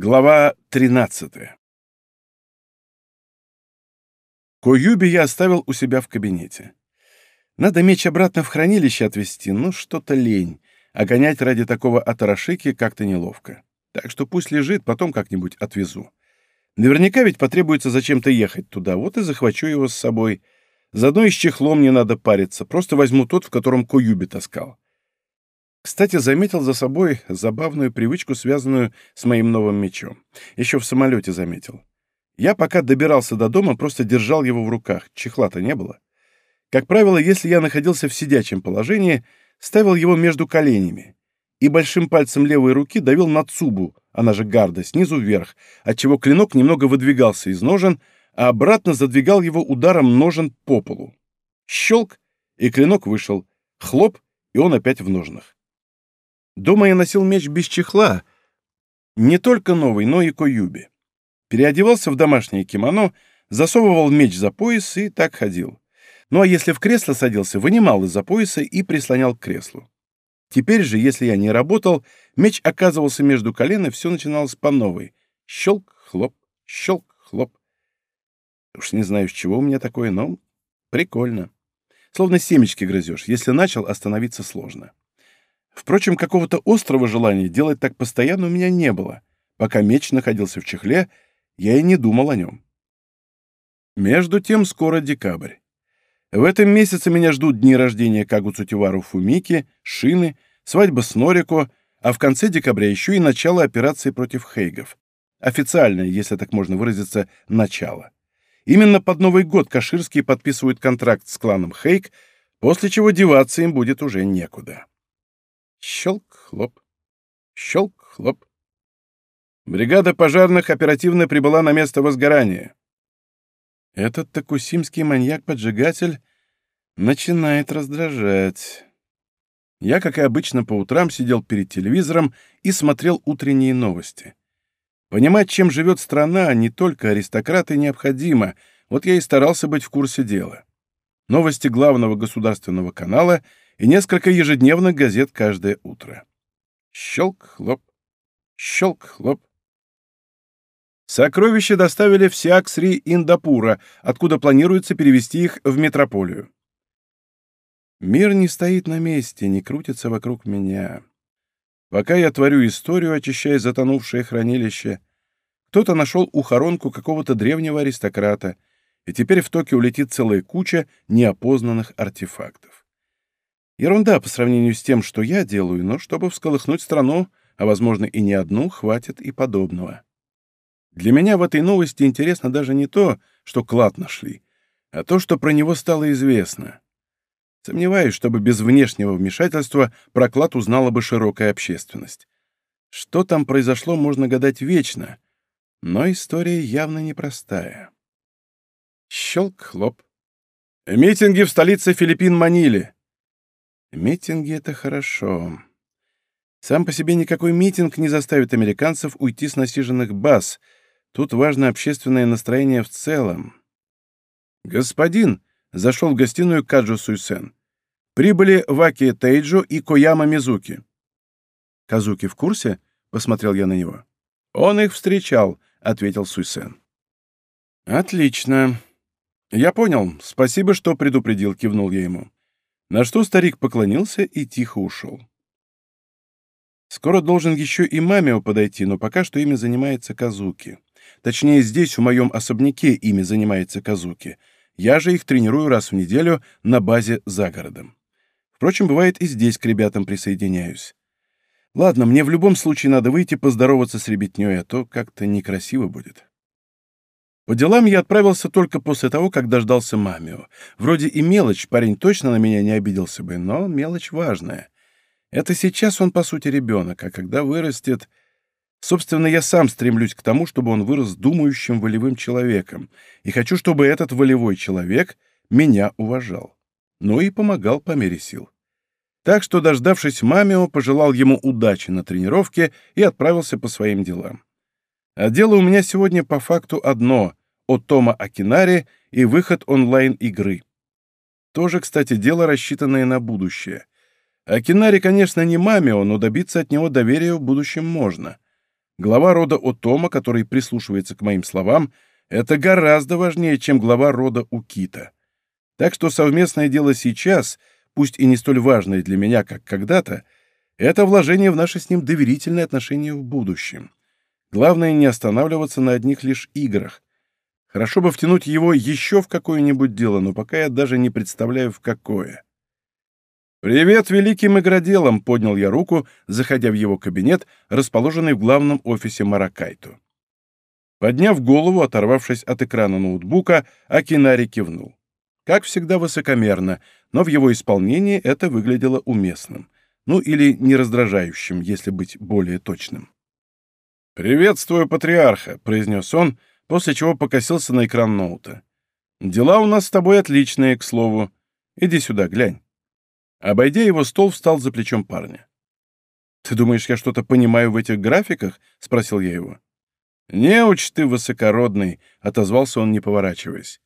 Глава 13 Коюби я оставил у себя в кабинете. Надо меч обратно в хранилище отвезти, ну что-то лень, а гонять ради такого атарашики как-то неловко. Так что пусть лежит, потом как-нибудь отвезу. Наверняка ведь потребуется зачем-то ехать туда, вот и захвачу его с собой. Заодно и с чехлом не надо париться, просто возьму тот, в котором Коюби таскал. Кстати, заметил за собой забавную привычку, связанную с моим новым мечом. Еще в самолете заметил. Я пока добирался до дома, просто держал его в руках, чехла-то не было. Как правило, если я находился в сидячем положении, ставил его между коленями и большим пальцем левой руки давил на цубу, она же гарда, снизу вверх, отчего клинок немного выдвигался из ножен, а обратно задвигал его ударом ножен по полу. Щелк, и клинок вышел. Хлоп, и он опять в ножнах. Дома я носил меч без чехла, не только новый, но и коюби. Переодевался в домашнее кимоно, засовывал меч за пояс и так ходил. Ну а если в кресло садился, вынимал из-за пояса и прислонял к креслу. Теперь же, если я не работал, меч оказывался между колен, и все начиналось по новой. Щелк, хлоп, щелк, хлоп. Уж не знаю, с чего у меня такое, но прикольно. Словно семечки грызешь. Если начал, остановиться сложно. Впрочем, какого-то острого желания делать так постоянно у меня не было. Пока меч находился в чехле, я и не думал о нем. Между тем скоро декабрь. В этом месяце меня ждут дни рождения Кагу Цутивару Фумики, Шины, свадьба с Норико, а в конце декабря еще и начало операции против Хейгов. Официальное, если так можно выразиться, начало. Именно под Новый год Каширские подписывают контракт с кланом Хейг, после чего деваться им будет уже некуда. Щелк-хлоп. Щелк-хлоп. Бригада пожарных оперативно прибыла на место возгорания. Этот такусимский маньяк-поджигатель начинает раздражать. Я, как и обычно, по утрам сидел перед телевизором и смотрел утренние новости. Понимать, чем живет страна, а не только аристократы, необходимо. Вот я и старался быть в курсе дела. Новости главного государственного канала — и несколько ежедневных газет каждое утро. Щелк-хлоп, щелк-хлоп. Сокровища доставили в Сиаксри Индапура, откуда планируется перевести их в метрополию. Мир не стоит на месте, не крутится вокруг меня. Пока я творю историю, очищая затонувшее хранилище, кто-то нашел ухоронку какого-то древнего аристократа, и теперь в Токио летит целая куча неопознанных артефактов. Ерунда по сравнению с тем, что я делаю, но чтобы всколыхнуть страну, а, возможно, и не одну, хватит и подобного. Для меня в этой новости интересно даже не то, что клад нашли, а то, что про него стало известно. Сомневаюсь, чтобы без внешнего вмешательства про клад узнала бы широкая общественность. Что там произошло, можно гадать вечно, но история явно непростая. Щелк-хлоп. Митинги в столице Филиппин Маниле. Митинги — это хорошо. Сам по себе никакой митинг не заставит американцев уйти с насиженных баз. Тут важно общественное настроение в целом. «Господин!» — зашел в гостиную Каджу Суйсен. «Прибыли Ваки Тейджо и Кояма Мизуки». «Казуки в курсе?» — посмотрел я на него. «Он их встречал», — ответил Суйсен. «Отлично. Я понял. Спасибо, что предупредил», — кивнул я ему. На что старик поклонился и тихо ушел. Скоро должен еще и Мамио подойти, но пока что ими занимается Казуки. Точнее, здесь, в моем особняке, ими занимается Казуки. Я же их тренирую раз в неделю на базе за городом. Впрочем, бывает и здесь к ребятам присоединяюсь. Ладно, мне в любом случае надо выйти поздороваться с ребятней, а то как-то некрасиво будет. По делам я отправился только после того, как дождался Мамио. Вроде и мелочь, парень точно на меня не обиделся бы, но мелочь важная. Это сейчас он, по сути, ребенок, а когда вырастет... Собственно, я сам стремлюсь к тому, чтобы он вырос думающим волевым человеком, и хочу, чтобы этот волевой человек меня уважал. Ну и помогал по мере сил. Так что, дождавшись Мамио, пожелал ему удачи на тренировке и отправился по своим делам. А дело у меня сегодня по факту одно от Тома Акинари и выход онлайн-игры. Тоже, кстати, дело, рассчитанное на будущее. Акинари, конечно, не мамио, но добиться от него доверия в будущем можно. Глава рода Отома, который прислушивается к моим словам, это гораздо важнее, чем глава рода Укита. Так что совместное дело сейчас, пусть и не столь важное для меня, как когда-то, это вложение в наши с ним доверительные отношения в будущем. Главное не останавливаться на одних лишь играх. Хорошо бы втянуть его еще в какое-нибудь дело, но пока я даже не представляю, в какое. «Привет великим игроделам!» — поднял я руку, заходя в его кабинет, расположенный в главном офисе Маракайту. Подняв голову, оторвавшись от экрана ноутбука, Акинари кивнул. Как всегда высокомерно, но в его исполнении это выглядело уместным. Ну или не раздражающим, если быть более точным. «Приветствую, патриарха», — произнес он, после чего покосился на экран ноута. «Дела у нас с тобой отличные, к слову. Иди сюда, глянь». Обойдя его стол, встал за плечом парня. «Ты думаешь, я что-то понимаю в этих графиках?» — спросил я его. «Неуч ты высокородный», — отозвался он, не поворачиваясь.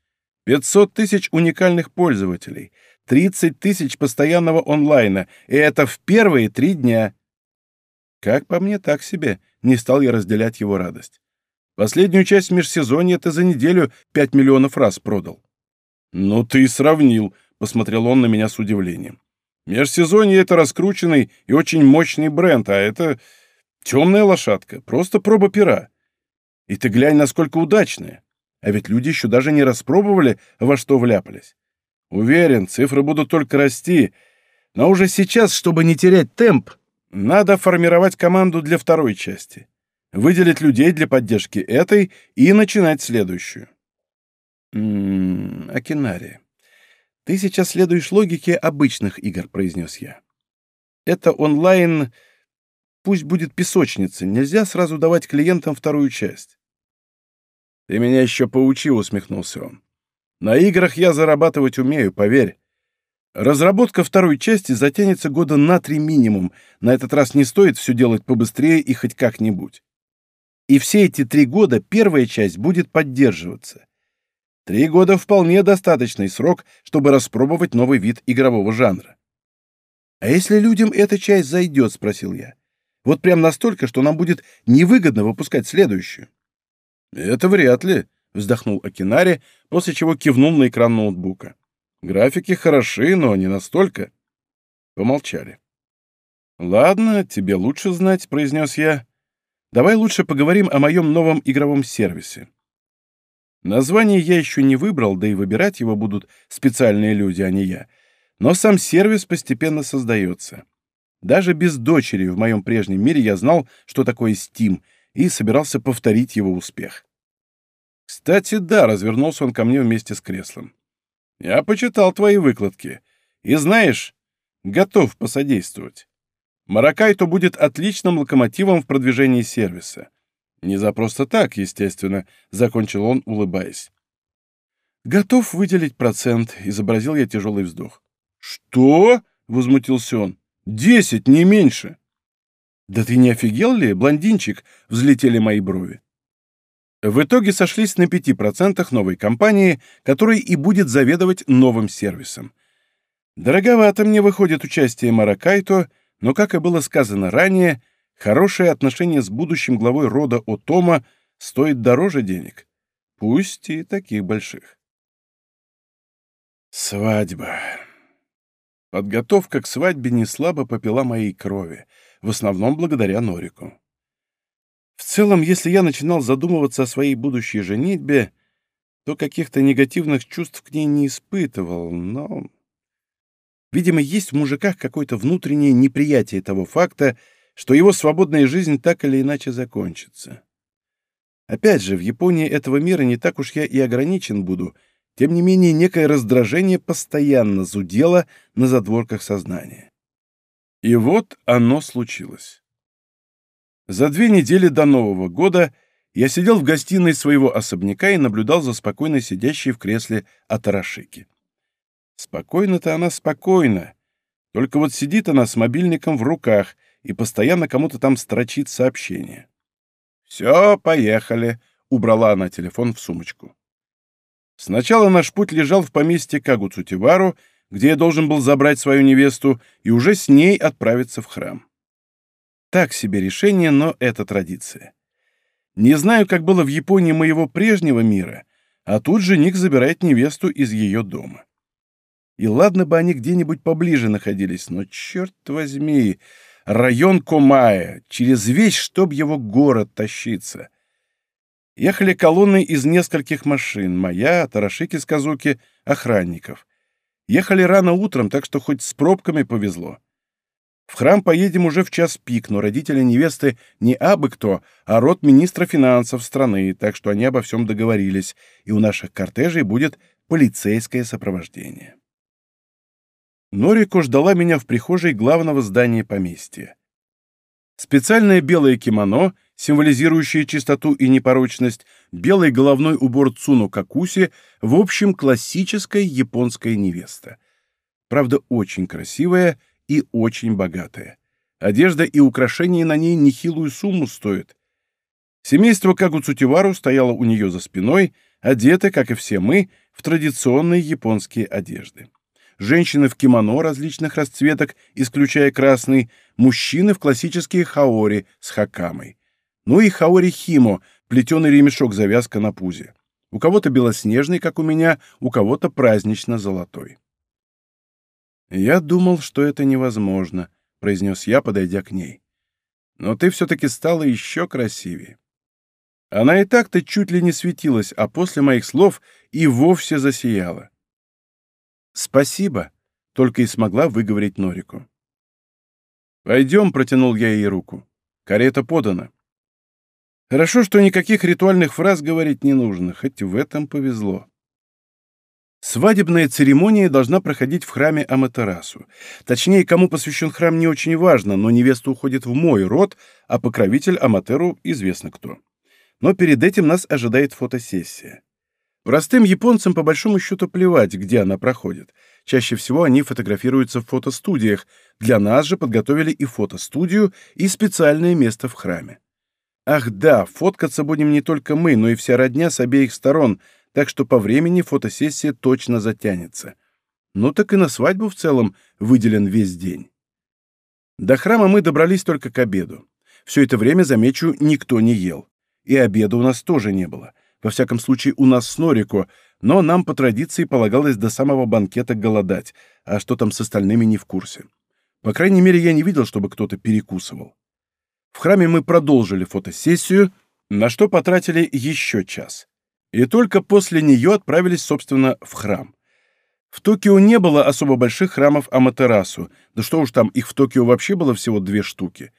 «Пятьсот тысяч уникальных пользователей, тридцать тысяч постоянного онлайна, и это в первые три дня». Как по мне, так себе, не стал я разделять его радость. Последнюю часть межсезонья ты за неделю пять миллионов раз продал. «Ну ты и сравнил», — посмотрел он на меня с удивлением. «Межсезонье — это раскрученный и очень мощный бренд, а это темная лошадка, просто проба пера. И ты глянь, насколько удачная. А ведь люди еще даже не распробовали, во что вляпались. Уверен, цифры будут только расти, но уже сейчас, чтобы не терять темп, надо формировать команду для второй части, выделить людей для поддержки этой и начинать следующую. «М-м, Акинари, ты сейчас следуешь логике обычных игр», — произнес я. «Это онлайн, пусть будет песочница, нельзя сразу давать клиентам вторую часть. «Ты меня еще поучи», — усмехнулся он. «На играх я зарабатывать умею, поверь. Разработка второй части затянется года на три минимум. На этот раз не стоит все делать побыстрее и хоть как-нибудь. И все эти три года первая часть будет поддерживаться. Три года вполне достаточный срок, чтобы распробовать новый вид игрового жанра. «А если людям эта часть зайдет?» — спросил я. «Вот прям настолько, что нам будет невыгодно выпускать следующую». «Это вряд ли», — вздохнул Акинари, после чего кивнул на экран ноутбука. «Графики хороши, но не настолько». Помолчали. «Ладно, тебе лучше знать», — произнес я. «Давай лучше поговорим о моем новом игровом сервисе. Название я еще не выбрал, да и выбирать его будут специальные люди, а не я. Но сам сервис постепенно создается. Даже без дочери в моем прежнем мире я знал, что такое Steam, и собирался повторить его успех. Кстати, да, развернулся он ко мне вместе с креслом. Я почитал твои выкладки. И знаешь, готов посодействовать. Маракайто будет отличным локомотивом в продвижении сервиса. Не за просто так, естественно, закончил он, улыбаясь. Готов выделить процент, изобразил я тяжелый вздох. Что? возмутился он. Десять, не меньше. «Да ты не офигел ли, блондинчик?» — взлетели мои брови. В итоге сошлись на 5% новой компании, которая и будет заведовать новым сервисом. Дороговато мне выходит участие Маракайто, но, как и было сказано ранее, хорошее отношение с будущим главой рода Отома стоит дороже денег, пусть и таких больших. Свадьба. Подготовка к свадьбе не слабо попила моей крови — в основном благодаря Норику. В целом, если я начинал задумываться о своей будущей женитьбе, то каких-то негативных чувств к ней не испытывал, но... Видимо, есть в мужиках какое-то внутреннее неприятие того факта, что его свободная жизнь так или иначе закончится. Опять же, в Японии этого мира не так уж я и ограничен буду, тем не менее некое раздражение постоянно зудело на задворках сознания. И вот оно случилось. За две недели до Нового года я сидел в гостиной своего особняка и наблюдал за спокойно сидящей в кресле Атарашики. Спокойно-то она спокойна, только вот сидит она с мобильником в руках и постоянно кому-то там строчит сообщение. «Все, поехали», — убрала она телефон в сумочку. Сначала наш путь лежал в поместье Кагуцутивару, где я должен был забрать свою невесту и уже с ней отправиться в храм. Так себе решение, но это традиция. Не знаю, как было в Японии моего прежнего мира, а тут жених забирает невесту из ее дома. И ладно бы они где-нибудь поближе находились, но, черт возьми, район Комая, через весь, чтоб его город тащиться. Ехали колонны из нескольких машин, моя, Тарашики с Казуки, охранников. Ехали рано утром, так что хоть с пробками повезло. В храм поедем уже в час пик, но родители невесты не абы кто, а род министра финансов страны, так что они обо всем договорились, и у наших кортежей будет полицейское сопровождение. Норико ждала меня в прихожей главного здания поместья. Специальное белое кимоно, символизирующее чистоту и непорочность, белый головной убор Цуну Какуси, в общем, классическая японская невеста. Правда, очень красивая — и очень богатая. Одежда и украшения на ней нехилую сумму стоят. Семейство Кагуцутивару стояло у нее за спиной, одето, как и все мы, в традиционные японские одежды. Женщины в кимоно различных расцветок, исключая красный, мужчины в классические хаори с хакамой. Ну и хаори-химо, плетеный ремешок-завязка на пузе. У кого-то белоснежный, как у меня, у кого-то празднично-золотой. «Я думал, что это невозможно», — произнес я, подойдя к ней. «Но ты все-таки стала еще красивее». Она и так-то чуть ли не светилась, а после моих слов и вовсе засияла. «Спасибо», — только и смогла выговорить Норику. «Пойдем», — протянул я ей руку. «Карета подана». Хорошо, что никаких ритуальных фраз говорить не нужно, хоть в этом повезло. Свадебная церемония должна проходить в храме Аматерасу. Точнее, кому посвящен храм не очень важно, но невеста уходит в мой род, а покровитель Аматеру известно кто. Но перед этим нас ожидает фотосессия. Простым японцам по большому счету плевать, где она проходит. Чаще всего они фотографируются в фотостудиях. Для нас же подготовили и фотостудию, и специальное место в храме. Ах да, фоткаться будем не только мы, но и вся родня с обеих сторон — так что по времени фотосессия точно затянется. Ну так и на свадьбу в целом выделен весь день. До храма мы добрались только к обеду. Все это время, замечу, никто не ел. И обеда у нас тоже не было. Во всяком случае, у нас с Норико, но нам по традиции полагалось до самого банкета голодать, а что там с остальными не в курсе. По крайней мере, я не видел, чтобы кто-то перекусывал. В храме мы продолжили фотосессию, на что потратили еще час и только после нее отправились, собственно, в храм. В Токио не было особо больших храмов Аматерасу, да что уж там, их в Токио вообще было всего две штуки.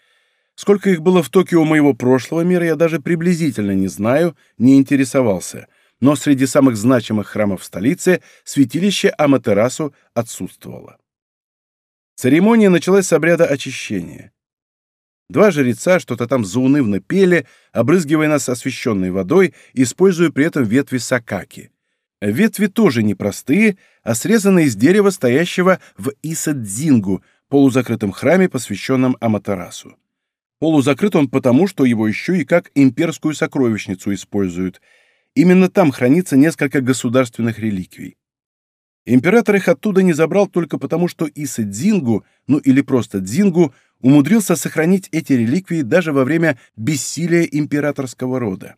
Сколько их было в Токио моего прошлого мира, я даже приблизительно не знаю, не интересовался, но среди самых значимых храмов в столице святилище Аматерасу отсутствовало. Церемония началась с обряда очищения. Два жреца что-то там заунывно пели, обрызгивая нас освещенной водой, используя при этом ветви сакаки. Ветви тоже непростые, а срезаны из дерева, стоящего в Исадзингу, полузакрытом храме, посвященном Аматерасу. Полузакрыт он потому, что его еще и как имперскую сокровищницу используют. Именно там хранится несколько государственных реликвий. Император их оттуда не забрал только потому, что Иса Дзингу, ну или просто Дзингу, умудрился сохранить эти реликвии даже во время бессилия императорского рода.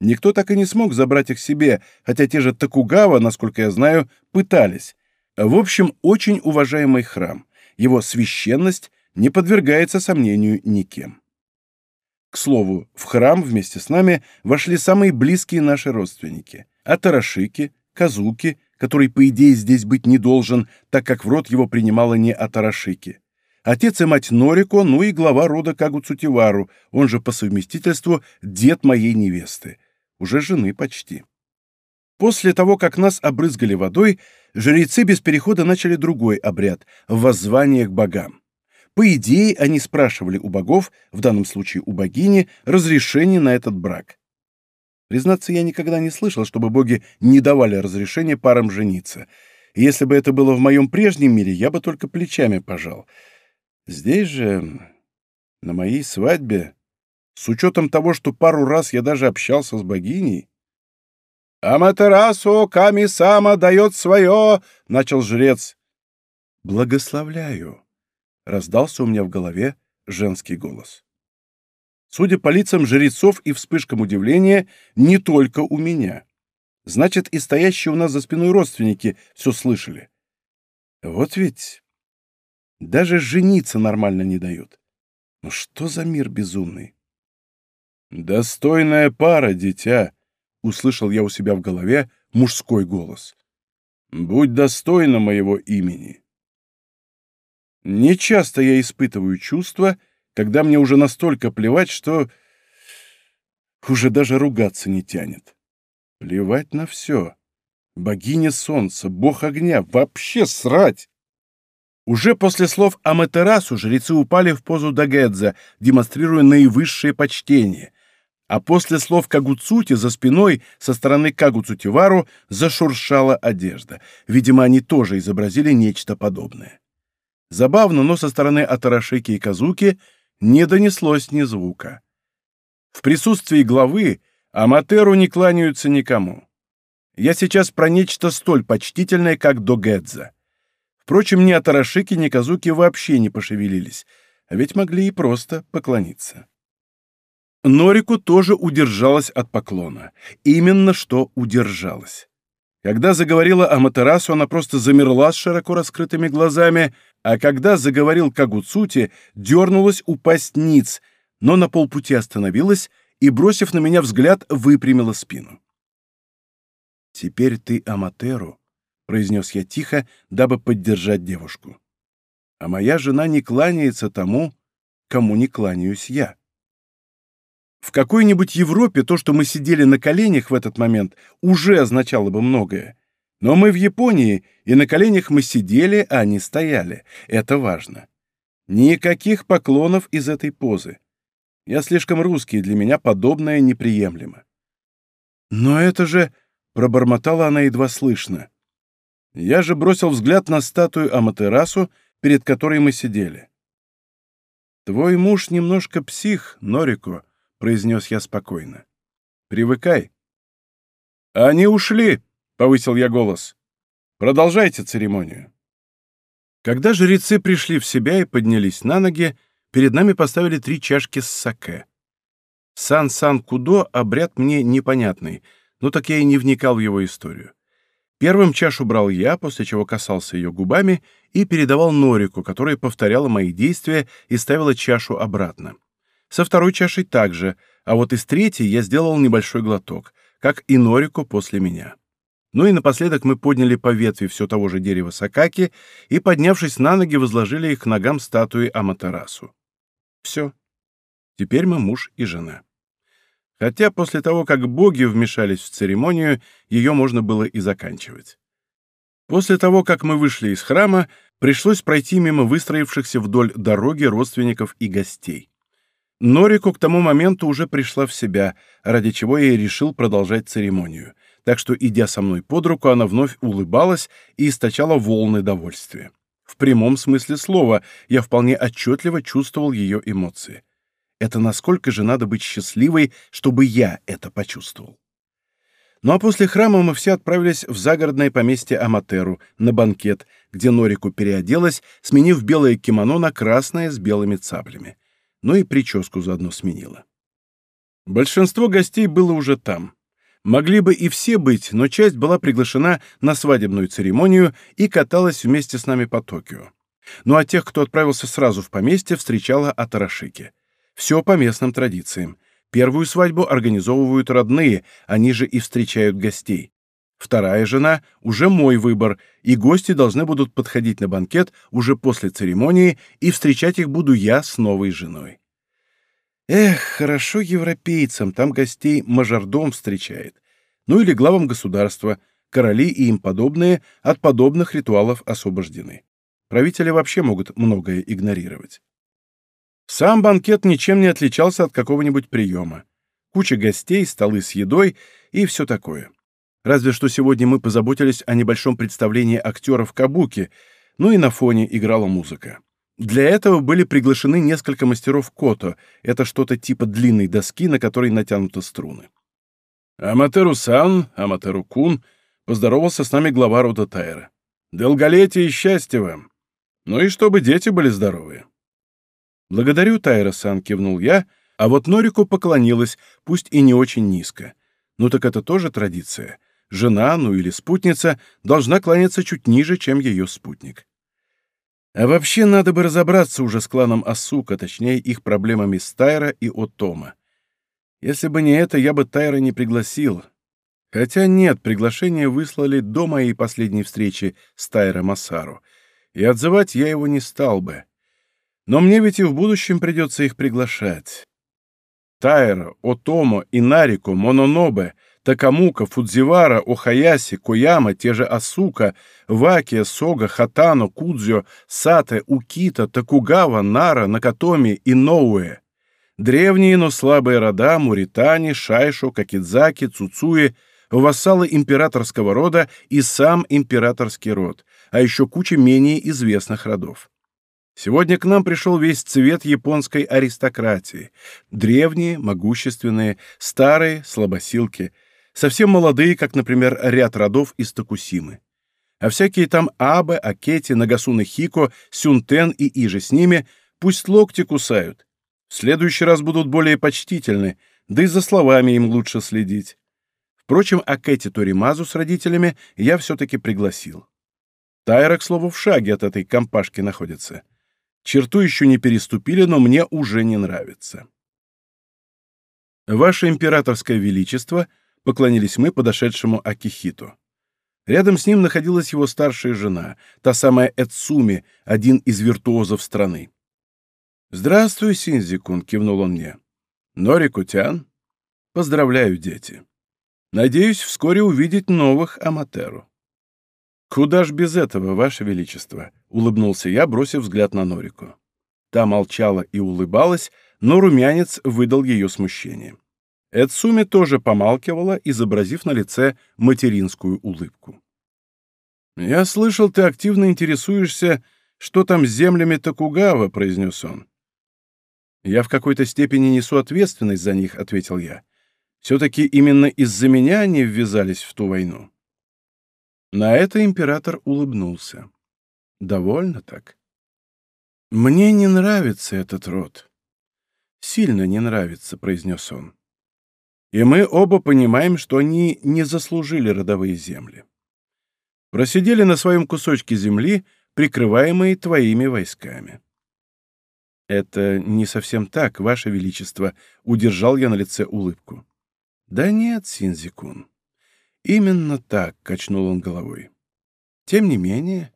Никто так и не смог забрать их себе, хотя те же Токугава, насколько я знаю, пытались. В общем, очень уважаемый храм. Его священность не подвергается сомнению никем. К слову, в храм вместе с нами вошли самые близкие наши родственники – Атарашики, Казуки – который, по идее, здесь быть не должен, так как в род его принимала не Атарашики. Отец и мать Норико, ну и глава рода Кагуцутивару, он же по совместительству дед моей невесты. Уже жены почти. После того, как нас обрызгали водой, жрецы без перехода начали другой обряд — воззвание к богам. По идее, они спрашивали у богов, в данном случае у богини, разрешение на этот брак. Признаться, я никогда не слышал, чтобы боги не давали разрешения парам жениться. Если бы это было в моем прежнем мире, я бы только плечами пожал. Здесь же, на моей свадьбе, с учетом того, что пару раз я даже общался с богиней... «Аматерасу Ками-сама дает свое!» — начал жрец. «Благословляю!» — раздался у меня в голове женский голос. Судя по лицам жрецов и вспышкам удивления, не только у меня. Значит, и стоящие у нас за спиной родственники все слышали. Вот ведь даже жениться нормально не дают. Ну что за мир безумный? «Достойная пара, дитя!» — услышал я у себя в голове мужской голос. «Будь достойна моего имени!» Не часто я испытываю чувства, когда мне уже настолько плевать, что уже даже ругаться не тянет. Плевать на все. Богиня солнца, бог огня, вообще срать! Уже после слов Аматерасу жрецы упали в позу Дагедза, демонстрируя наивысшее почтение. А после слов Кагуцути за спиной со стороны Кагуцутивару зашуршала одежда. Видимо, они тоже изобразили нечто подобное. Забавно, но со стороны Атарашики и Казуки не донеслось ни звука. В присутствии главы Аматеру не кланяются никому. Я сейчас про нечто столь почтительное, как Догедза. Впрочем, ни Атарашики, ни Казуки вообще не пошевелились, а ведь могли и просто поклониться. Норику тоже удержалась от поклона. Именно что удержалась. Когда заговорила Аматерасу, она просто замерла с широко раскрытыми глазами, а когда заговорил Кагуцути, дернулась упасть ниц, но на полпути остановилась и, бросив на меня взгляд, выпрямила спину. «Теперь ты Аматеру», — произнес я тихо, дабы поддержать девушку. «А моя жена не кланяется тому, кому не кланяюсь я». В какой-нибудь Европе то, что мы сидели на коленях в этот момент, уже означало бы многое. Но мы в Японии, и на коленях мы сидели, а не стояли. Это важно. Никаких поклонов из этой позы. Я слишком русский, для меня подобное неприемлемо. «Но это же...» — пробормотала она едва слышно. Я же бросил взгляд на статую Аматерасу, перед которой мы сидели. «Твой муж немножко псих, Норико», — произнес я спокойно. «Привыкай». «Они ушли!» Повысил я голос. Продолжайте церемонию. Когда жрецы пришли в себя и поднялись на ноги, перед нами поставили три чашки с саке. Сан-сан-кудо — обряд мне непонятный, но так я и не вникал в его историю. Первым чашу брал я, после чего касался ее губами и передавал Норику, которая повторяла мои действия и ставила чашу обратно. Со второй чашей также, а вот из третьей я сделал небольшой глоток, как и Норику после меня. Ну и напоследок мы подняли по ветви все того же дерева сакаки и, поднявшись на ноги, возложили их к ногам статуи Аматерасу. Все. Теперь мы муж и жена. Хотя после того, как боги вмешались в церемонию, ее можно было и заканчивать. После того, как мы вышли из храма, пришлось пройти мимо выстроившихся вдоль дороги родственников и гостей. Норику к тому моменту уже пришла в себя, ради чего я и решил продолжать церемонию — так что, идя со мной под руку, она вновь улыбалась и источала волны довольствия. В прямом смысле слова я вполне отчетливо чувствовал ее эмоции. Это насколько же надо быть счастливой, чтобы я это почувствовал. Ну а после храма мы все отправились в загородное поместье Аматеру, на банкет, где Норику переоделась, сменив белое кимоно на красное с белыми цаплями. Ну и прическу заодно сменила. Большинство гостей было уже там. Могли бы и все быть, но часть была приглашена на свадебную церемонию и каталась вместе с нами по Токио. Ну а тех, кто отправился сразу в поместье, встречала Атарашики. Все по местным традициям. Первую свадьбу организовывают родные, они же и встречают гостей. Вторая жена — уже мой выбор, и гости должны будут подходить на банкет уже после церемонии, и встречать их буду я с новой женой. Эх, хорошо европейцам, там гостей мажордом встречает. Ну или главам государства, короли и им подобные от подобных ритуалов освобождены. Правители вообще могут многое игнорировать. Сам банкет ничем не отличался от какого-нибудь приема. Куча гостей, столы с едой и все такое. Разве что сегодня мы позаботились о небольшом представлении актеров Кабуки, ну и на фоне играла музыка. Для этого были приглашены несколько мастеров кото, это что-то типа длинной доски, на которой натянуты струны. «Аматеру-сан, Аматеру-кун», — поздоровался с нами глава рода Тайра. «Долголетия и счастья вам! Ну и чтобы дети были здоровы!» «Благодарю, Тайра-сан», — кивнул я, А вот Норику поклонилась, пусть и не очень низко. Ну так это тоже традиция. Жена, ну или спутница, должна кланяться чуть ниже, чем ее спутник. А вообще надо бы разобраться уже с кланом Асука, точнее их проблемами с Тайра и Отома. Если бы не это, я бы Тайра не пригласил. Хотя нет, приглашение выслали до моей последней встречи с Тайра Масару, и отзывать я его не стал бы. Но мне ведь и в будущем придется их приглашать. Тайра, Отомо, Инарико, Мононобе, Такамука, Фудзивара, Охаяси, Кояма, те же Асука, Вакия, Сога, Хатано, Кудзё, Сате, Укита, Такугава, Нара, Накатоми и Ноуэ. Древние, но слабые рода Муритани, Шайшо, Какидзаки, Цуцуи, вассалы императорского рода и сам императорский род, а еще куча менее известных родов. Сегодня к нам пришел весь цвет японской аристократии. Древние, могущественные, старые, слабосилки, совсем молодые, как, например, ряд родов из Токусимы. А всякие там Абе, Акети, Нагасуны Хико, Сюнтен и Иже с ними пусть локти кусают. В следующий раз будут более почтительны, да и за словами им лучше следить. Впрочем, Акети Торимазу с родителями я все-таки пригласил. Тайра, к слову, в шаге от этой компашки находится. Черту еще не переступили, но мне уже не нравится. «Ваше императорское величество», — поклонились мы подошедшему Акихиту. Рядом с ним находилась его старшая жена, та самая Эцуми, один из виртуозов страны. «Здравствуй, Синзикун», — кивнул он мне. «Норикутян? Поздравляю, дети. Надеюсь вскоре увидеть новых Аматеру». «Куда ж без этого, Ваше Величество?» — улыбнулся я, бросив взгляд на Норику. Та молчала и улыбалась, но румянец выдал ее смущение. Эдсуми тоже помалкивала, изобразив на лице материнскую улыбку. «Я слышал, ты активно интересуешься, что там с землями Токугава», — произнес он. «Я в какой-то степени несу ответственность за них», — ответил я. «Все-таки именно из-за меня они ввязались в ту войну». На это император улыбнулся. Довольно так. «Мне не нравится этот род. Сильно не нравится», — произнес он. «И мы оба понимаем, что они не заслужили родовые земли. Просидели на своем кусочке земли, прикрываемые твоими войсками». «Это не совсем так, Ваше Величество», — удержал я на лице улыбку. «Да нет, Синзикун. «Именно так», — качнул он головой. «Тем не менее,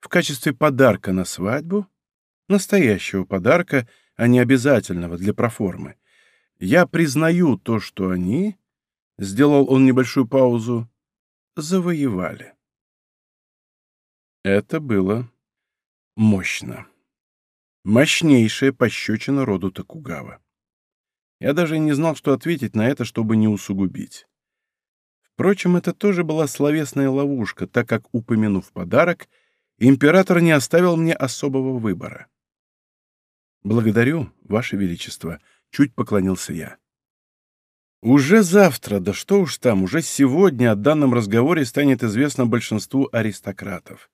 в качестве подарка на свадьбу, настоящего подарка, а не обязательного для проформы, я признаю то, что они, — сделал он небольшую паузу, — завоевали». Это было мощно. Мощнейшая пощечина роду Токугава. Я даже не знал, что ответить на это, чтобы не усугубить. Впрочем, это тоже была словесная ловушка, так как, упомянув подарок, император не оставил мне особого выбора. «Благодарю, Ваше Величество», — чуть поклонился я. Уже завтра, да что уж там, уже сегодня о данном разговоре станет известно большинству аристократов.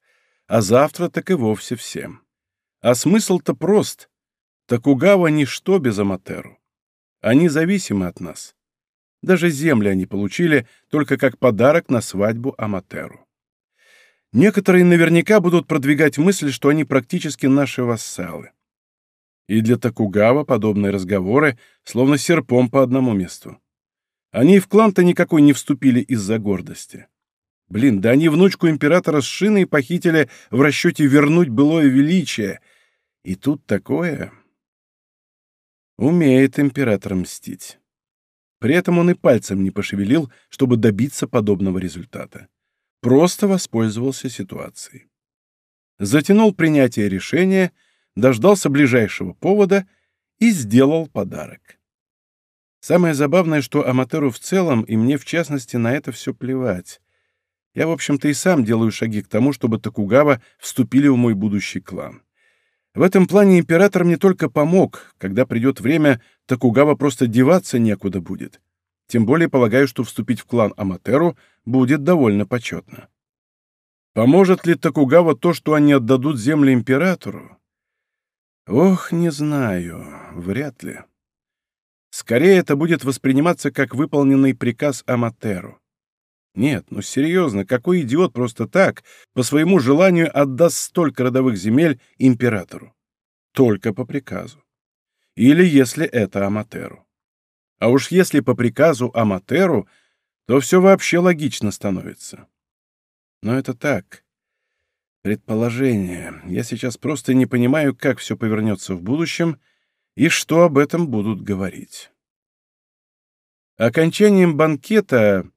А завтра так и вовсе всем. А смысл-то прост. Такугава — ничто без Аматеру. Они зависимы от нас. Даже земли они получили только как подарок на свадьбу Аматеру. Некоторые наверняка будут продвигать мысль, что они практически наши вассалы. И для Токугава подобные разговоры словно серпом по одному месту. Они в клан-то никакой не вступили из-за гордости. Блин, да они внучку императора с шиной похитили в расчете вернуть былое величие. И тут такое... Умеет император мстить. При этом он и пальцем не пошевелил, чтобы добиться подобного результата. Просто воспользовался ситуацией. Затянул принятие решения, дождался ближайшего повода и сделал подарок. Самое забавное, что Аматеру в целом, и мне в частности, на это все плевать. Я, в общем-то, и сам делаю шаги к тому, чтобы Токугава вступили в мой будущий клан. В этом плане император мне только помог. Когда придет время, Токугава просто деваться некуда будет. Тем более полагаю, что вступить в клан Аматеру будет довольно почетно. Поможет ли Токугава то, что они отдадут земли императору? Ох, не знаю, вряд ли. Скорее это будет восприниматься как выполненный приказ Аматеру. Нет, ну серьезно, какой идиот просто так, по своему желанию отдаст столько родовых земель императору? Только по приказу. Или если это Аматеру. А уж если по приказу Аматеру, то все вообще логично становится. Но это так. Предположение. Я сейчас просто не понимаю, как все повернется в будущем и что об этом будут говорить. Окончанием банкета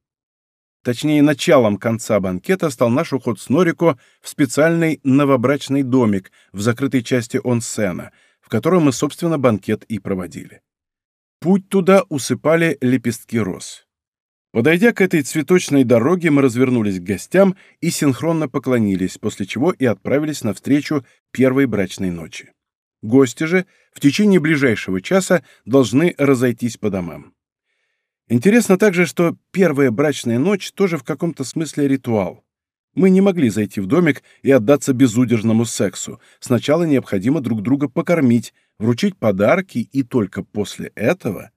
Точнее, началом конца банкета стал наш уход с Норико в специальный новобрачный домик в закрытой части онсена, в котором мы, собственно, банкет и проводили. Путь туда усыпали лепестки роз. Подойдя к этой цветочной дороге, мы развернулись к гостям и синхронно поклонились, после чего и отправились навстречу первой брачной ночи. Гости же в течение ближайшего часа должны разойтись по домам. Интересно также, что первая брачная ночь тоже в каком-то смысле ритуал. Мы не могли зайти в домик и отдаться безудержному сексу. Сначала необходимо друг друга покормить, вручить подарки, и только после этого...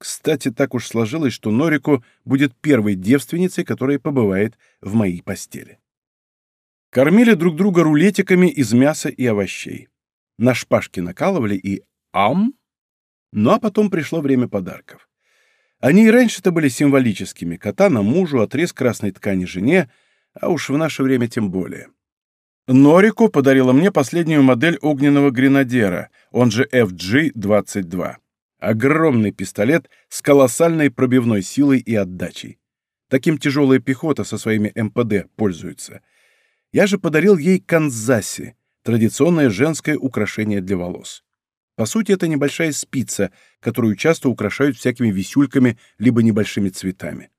Кстати, так уж сложилось, что Норику будет первой девственницей, которая побывает в моей постели. Кормили друг друга рулетиками из мяса и овощей. На шпажки накалывали и ам. Ну а потом пришло время подарков. Они и раньше-то были символическими. Катана мужу, отрез красной ткани жене, а уж в наше время тем более. Норику подарила мне последнюю модель огненного гренадера, он же FG-22. Огромный пистолет с колоссальной пробивной силой и отдачей. Таким тяжелая пехота со своими МПД пользуется. Я же подарил ей канзаси, традиционное женское украшение для волос. По сути, это небольшая спица, которую часто украшают всякими висюльками либо небольшими цветами.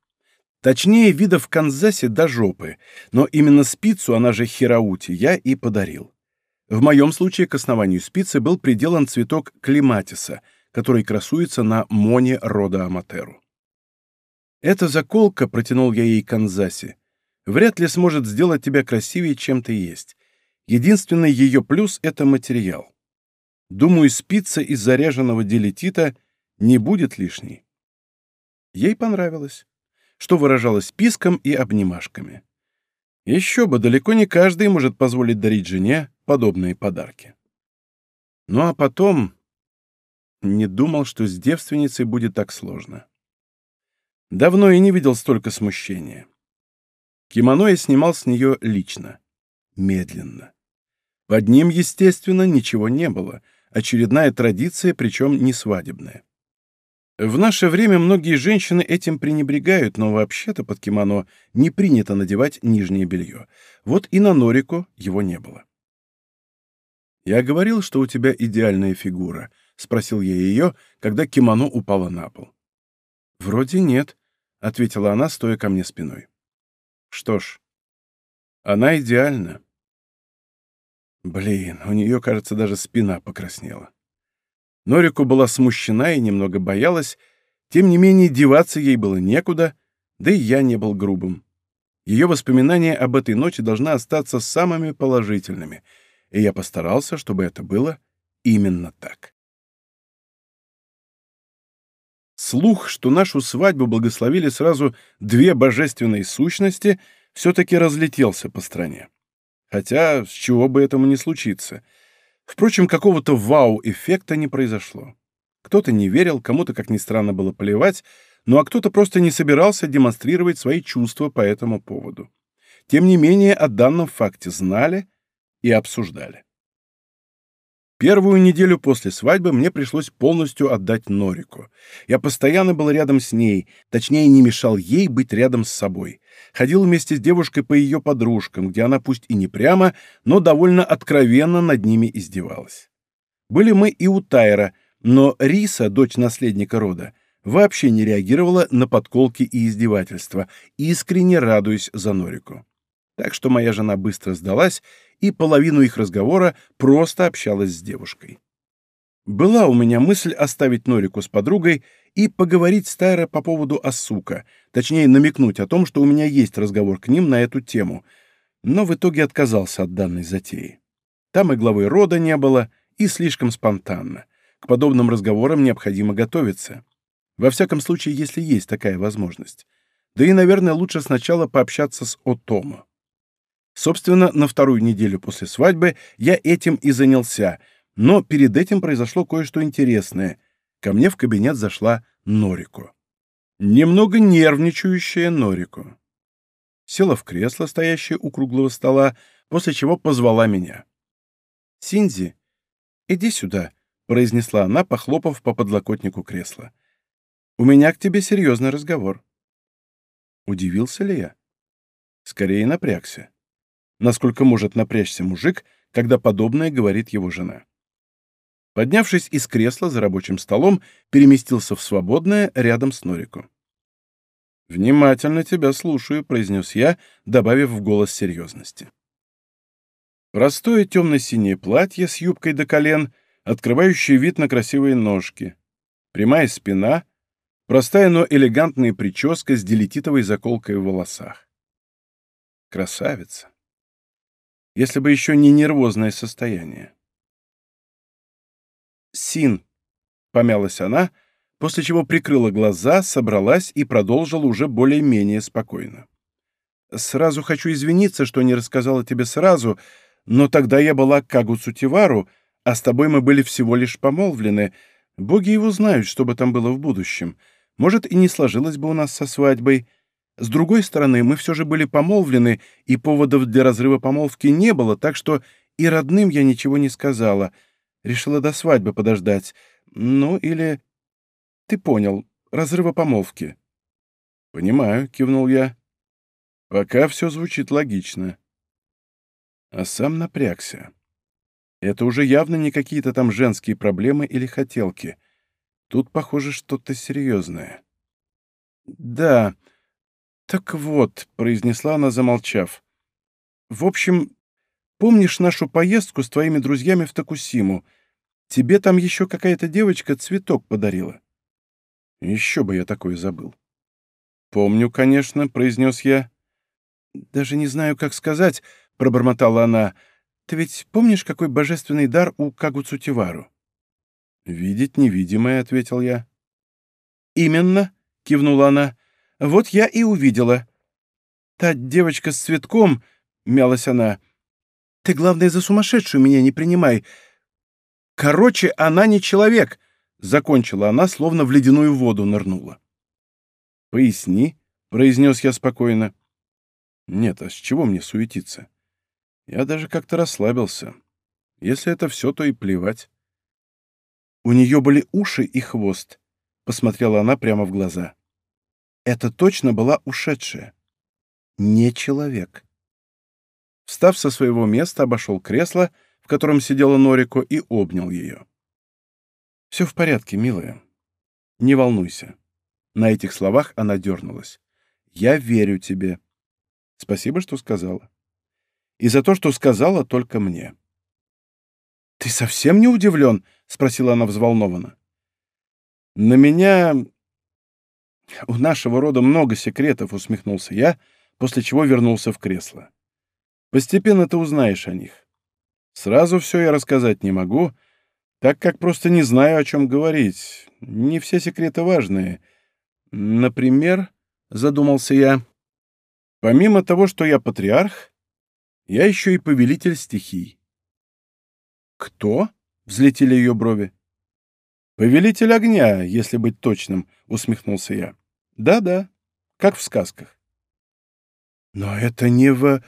Точнее, видов Канзасе до жопы, но именно спицу, она же хираути, я и подарил. В моем случае к основанию спицы был приделан цветок климатиса, который красуется на моне рода Аматеру. «Эта заколка», — протянул я ей Канзаси, — «вряд ли сможет сделать тебя красивее, чем ты есть. Единственный ее плюс — это материал. Думаю, спица из заряженного делетита не будет лишней. Ей понравилось, что выражалось писком и обнимашками. Еще бы, далеко не каждый может позволить дарить жене подобные подарки. Ну а потом... Не думал, что с девственницей будет так сложно. Давно и не видел столько смущения. Кимоно я снимал с нее лично, медленно. Под ним, естественно, ничего не было — очередная традиция, причем не свадебная. В наше время многие женщины этим пренебрегают, но вообще-то под кимоно не принято надевать нижнее белье. Вот и на Норику его не было. «Я говорил, что у тебя идеальная фигура», — спросил я ее, когда кимоно упало на пол. «Вроде нет», — ответила она, стоя ко мне спиной. «Что ж, она идеальна. Блин, у нее, кажется, даже спина покраснела. Норику была смущена и немного боялась, тем не менее деваться ей было некуда, да и я не был грубым. Ее воспоминания об этой ночи должны остаться самыми положительными, и я постарался, чтобы это было именно так. Слух, что нашу свадьбу благословили сразу две божественные сущности, все-таки разлетелся по стране. Хотя, с чего бы этому не случиться. Впрочем, какого-то вау-эффекта не произошло. Кто-то не верил, кому-то, как ни странно, было плевать, ну а кто-то просто не собирался демонстрировать свои чувства по этому поводу. Тем не менее, о данном факте знали и обсуждали. Первую неделю после свадьбы мне пришлось полностью отдать Норику. Я постоянно был рядом с ней, точнее, не мешал ей быть рядом с собой. Ходил вместе с девушкой по ее подружкам, где она пусть и не прямо, но довольно откровенно над ними издевалась. Были мы и у Тайра, но Риса, дочь наследника рода, вообще не реагировала на подколки и издевательства, искренне радуясь за Норику. Так что моя жена быстро сдалась и половину их разговора просто общалась с девушкой. Была у меня мысль оставить Норику с подругой и поговорить с Тайро по поводу Асука, точнее намекнуть о том, что у меня есть разговор к ним на эту тему, но в итоге отказался от данной затеи. Там и главы рода не было, и слишком спонтанно. К подобным разговорам необходимо готовиться. Во всяком случае, если есть такая возможность. Да и, наверное, лучше сначала пообщаться с Отомо. Собственно, на вторую неделю после свадьбы я этим и занялся, но перед этим произошло кое-что интересное. Ко мне в кабинет зашла Норико. Немного нервничающая Норико. Села в кресло, стоящее у круглого стола, после чего позвала меня. «Синзи, иди сюда», — произнесла она, похлопав по подлокотнику кресла. «У меня к тебе серьезный разговор». Удивился ли я? Скорее напрягся. Насколько может напрячься мужик, когда подобное говорит его жена. Поднявшись из кресла за рабочим столом, переместился в свободное рядом с Норико. «Внимательно тебя слушаю», — произнес я, добавив в голос серьезности. Простое темно-синее платье с юбкой до колен, открывающее вид на красивые ножки, прямая спина, простая, но элегантная прическа с делетитовой заколкой в волосах. Красавица. Если бы еще не нервозное состояние. «Син», — помялась она, после чего прикрыла глаза, собралась и продолжила уже более-менее спокойно. «Сразу хочу извиниться, что не рассказала тебе сразу, но тогда я была Кагу Цутивару, а с тобой мы были всего лишь помолвлены. Боги его знают, что бы там было в будущем. Может, и не сложилось бы у нас со свадьбой. С другой стороны, мы все же были помолвлены, и поводов для разрыва помолвки не было, так что и родным я ничего не сказала. Решила до свадьбы подождать. Ну, или... Ты понял, разрыва помолвки. «Понимаю», — кивнул я. «Пока все звучит логично» а сам напрягся. Это уже явно не какие-то там женские проблемы или хотелки. Тут, похоже, что-то серьезное. «Да, так вот», — произнесла она, замолчав. «В общем, помнишь нашу поездку с твоими друзьями в Токусиму? Тебе там еще какая-то девочка цветок подарила». «Еще бы я такое забыл». «Помню, конечно», — произнес я. «Даже не знаю, как сказать», пробормотала она. «Ты ведь помнишь, какой божественный дар у Кагуцутивару?» «Видеть невидимое», — ответил я. «Именно», — кивнула она. «Вот я и увидела. Та девочка с цветком», — мялась она. «Ты, главное, за сумасшедшую меня не принимай. Короче, она не человек», — закончила она, словно в ледяную воду нырнула. «Поясни», — произнес я спокойно. «Нет, а с чего мне суетиться? Я даже как-то расслабился. Если это все, то и плевать. У нее были уши и хвост. Посмотрела она прямо в глаза. Это точно была ушедшая. Не человек. Встав со своего места, обошел кресло, в котором сидела Норико, и обнял ее. «Все в порядке, милая. Не волнуйся». На этих словах она дернулась. «Я верю тебе. Спасибо, что сказала и за то, что сказала только мне. «Ты совсем не удивлен?» — спросила она взволнованно. «На меня... У нашего рода много секретов», — усмехнулся я, после чего вернулся в кресло. «Постепенно ты узнаешь о них. Сразу все я рассказать не могу, так как просто не знаю, о чем говорить. Не все секреты важные. Например, — задумался я, — помимо того, что я патриарх, я еще и повелитель стихий. Кто? Взлетели ее брови. Повелитель огня, если быть точным, усмехнулся я. Да-да, как в сказках. Но это не в...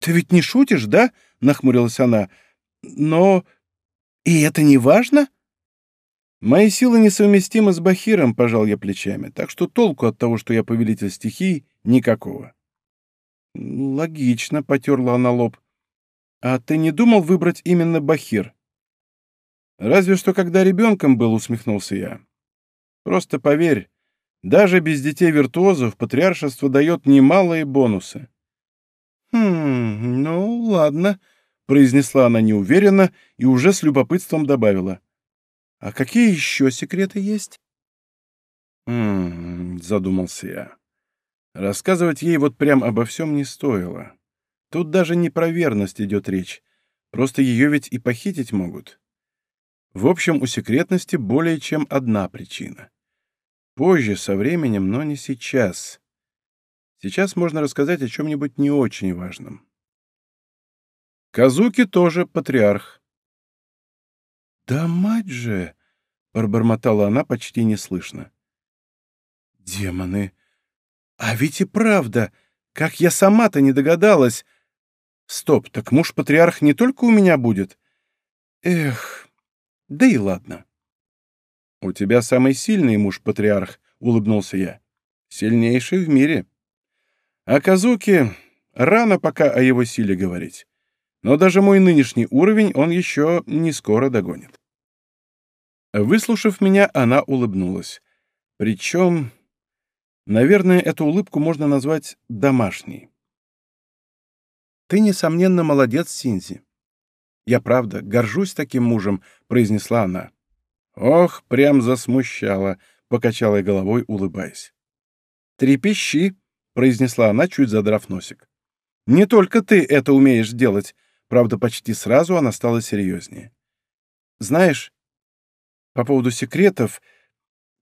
Ты ведь не шутишь, да? Нахмурилась она. Но... И это не важно? Мои силы несовместимы с Бахиром, пожал я плечами, так что толку от того, что я повелитель стихий, никакого. «Логично», — потерла она лоб. «А ты не думал выбрать именно Бахир?» «Разве что когда ребенком был», — усмехнулся я. «Просто поверь, даже без детей-виртуозов патриаршество дает немалые бонусы». «Хм, ну, ладно», — произнесла она неуверенно и уже с любопытством добавила. «А какие еще секреты есть?» «Хм», — задумался я. Рассказывать ей вот прям обо всем не стоило. Тут даже не про верность идет речь. Просто ее ведь и похитить могут. В общем, у секретности более чем одна причина. Позже, со временем, но не сейчас. Сейчас можно рассказать о чем-нибудь не очень важном. Казуки тоже патриарх. «Да мать же!» — пробормотала она почти неслышно. «Демоны! А ведь и правда! Как я сама-то не догадалась! Стоп, так муж-патриарх не только у меня будет? Эх, да и ладно!» «У тебя самый сильный муж-патриарх», — улыбнулся я. «Сильнейший в мире. А Казуки рано пока о его силе говорить. Но даже мой нынешний уровень он еще не скоро догонит». Выслушав меня, она улыбнулась. Причем, наверное, эту улыбку можно назвать домашней. «Ты, несомненно, молодец, Синзи. Я, правда, горжусь таким мужем», — произнесла она. «Ох, прям засмущала», — покачала я головой, улыбаясь. «Трепещи», — произнесла она, чуть задрав носик. «Не только ты это умеешь делать», — правда, почти сразу она стала серьезнее. «Знаешь, по поводу секретов,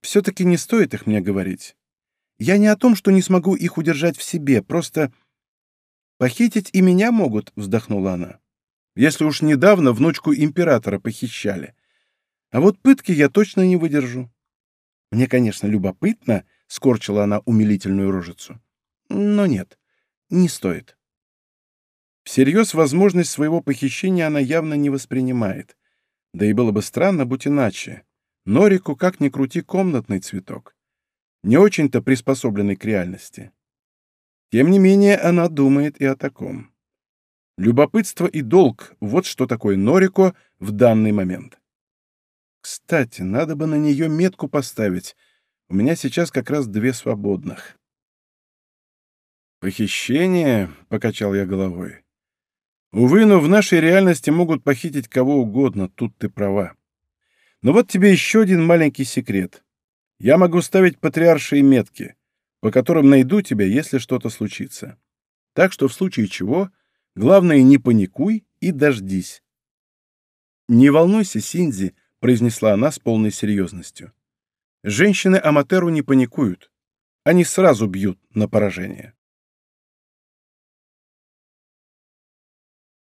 все-таки не стоит их мне говорить. Я не о том, что не смогу их удержать в себе, просто похитить и меня могут», — вздохнула она. «Если уж недавно внучку императора похищали». А вот пытки я точно не выдержу. Мне, конечно, любопытно, — скорчила она умилительную рожицу. Но нет, не стоит. Всерьез возможность своего похищения она явно не воспринимает. Да и было бы странно, будь иначе. Норику, как ни крути, комнатный цветок. Не очень-то приспособленный к реальности. Тем не менее, она думает и о таком. Любопытство и долг — вот что такое Норико в данный момент. Кстати, надо бы на нее метку поставить. У меня сейчас как раз две свободных. «Похищение?» — покачал я головой. «Увы, но в нашей реальности могут похитить кого угодно, тут ты права. Но вот тебе еще один маленький секрет. Я могу ставить патриаршие метки, по которым найду тебя, если что-то случится. Так что в случае чего, главное, не паникуй и дождись. Не волнуйся, Синзи, произнесла она с полной серьезностью. Женщины Аматеру не паникуют. Они сразу бьют на поражение.